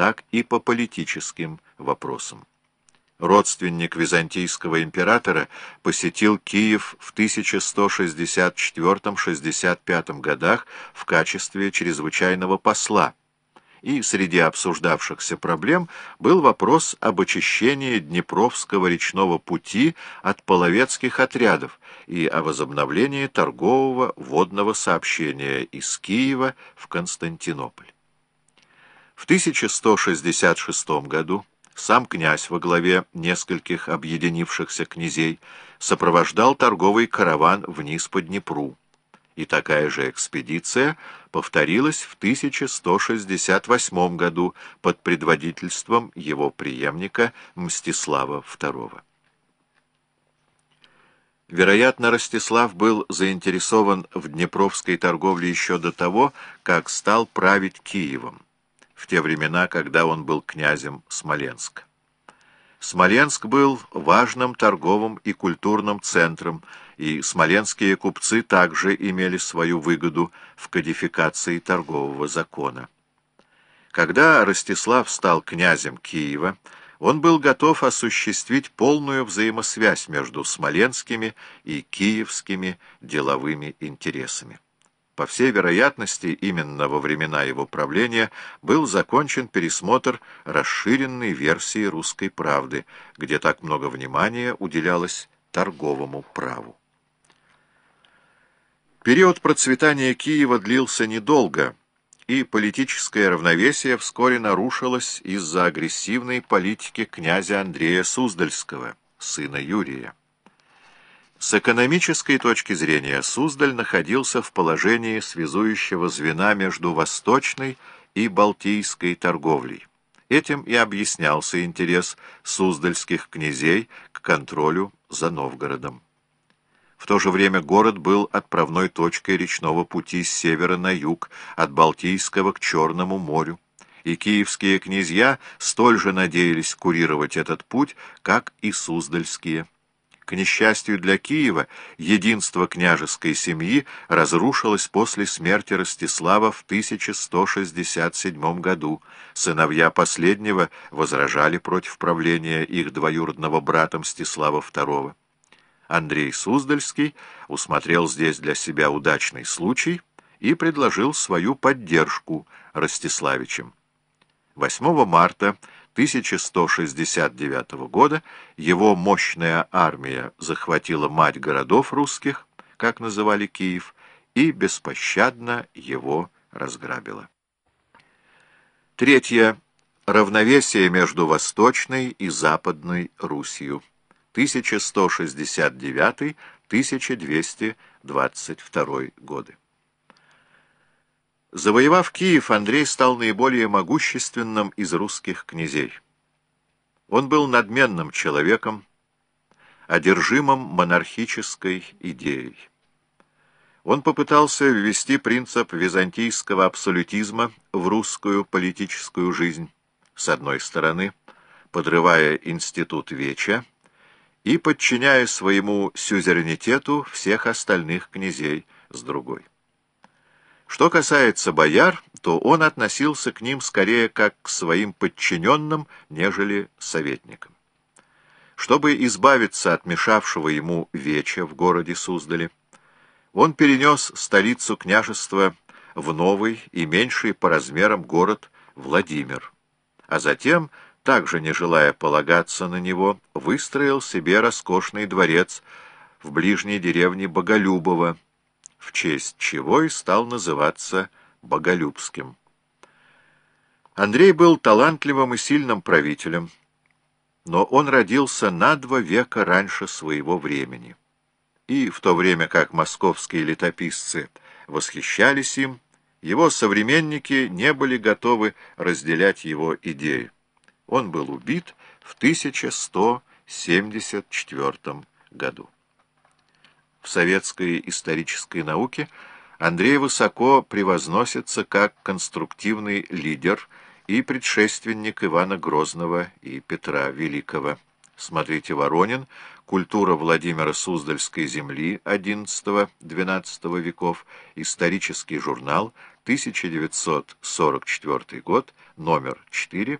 так и по политическим вопросам. Родственник византийского императора посетил Киев в 1164-65 годах в качестве чрезвычайного посла, и среди обсуждавшихся проблем был вопрос об очищении Днепровского речного пути от половецких отрядов и о возобновлении торгового водного сообщения из Киева в Константинополь. В 1166 году сам князь во главе нескольких объединившихся князей сопровождал торговый караван вниз по Днепру и такая же экспедиция повторилась в 1168 году под предводительством его преемника Мстислава II. Вероятно, Ростислав был заинтересован в днепровской торговле еще до того, как стал править Киевом, в те времена, когда он был князем Смоленска. Смоленск был важным торговым и культурным центром, и смоленские купцы также имели свою выгоду в кодификации торгового закона. Когда Ростислав стал князем Киева, он был готов осуществить полную взаимосвязь между смоленскими и киевскими деловыми интересами. По всей вероятности, именно во времена его правления был закончен пересмотр расширенной версии «Русской правды», где так много внимания уделялось торговому праву. Период процветания Киева длился недолго, и политическое равновесие вскоре нарушилось из-за агрессивной политики князя Андрея Суздальского, сына Юрия. С экономической точки зрения Суздаль находился в положении связующего звена между восточной и балтийской торговлей. Этим и объяснялся интерес суздальских князей к контролю за Новгородом. В то же время город был отправной точкой речного пути с севера на юг, от Балтийского к Черному морю, и киевские князья столь же надеялись курировать этот путь, как и суздальские. К несчастью для Киева, единство княжеской семьи разрушилось после смерти Ростислава в 1167 году. Сыновья последнего возражали против правления их двоюродного брата Мстислава II. Андрей Суздальский усмотрел здесь для себя удачный случай и предложил свою поддержку Ростиславичем. 8 марта 1169 года его мощная армия захватила мать городов русских, как называли Киев, и беспощадно его разграбила. Третье. Равновесие между Восточной и Западной Русью. 1169-1222 годы. Завоевав Киев, Андрей стал наиболее могущественным из русских князей. Он был надменным человеком, одержимым монархической идеей. Он попытался ввести принцип византийского абсолютизма в русскую политическую жизнь, с одной стороны, подрывая институт Веча и подчиняя своему сюзеренитету всех остальных князей с другой. Что касается бояр, то он относился к ним скорее как к своим подчиненным, нежели советникам. Чтобы избавиться от мешавшего ему веча в городе Суздале, он перенес столицу княжества в новый и меньший по размерам город Владимир, а затем, также не желая полагаться на него, выстроил себе роскошный дворец в ближней деревне Боголюбово, в честь чего и стал называться Боголюбским. Андрей был талантливым и сильным правителем, но он родился на два века раньше своего времени. И в то время как московские летописцы восхищались им, его современники не были готовы разделять его идеи. Он был убит в 1174 году. В советской исторической науке Андрей высоко превозносится как конструктивный лидер и предшественник Ивана Грозного и Петра Великого. Смотрите Воронин, «Культура Владимира Суздальской земли XI-XII веков», исторический журнал, 1944 год, номер 4,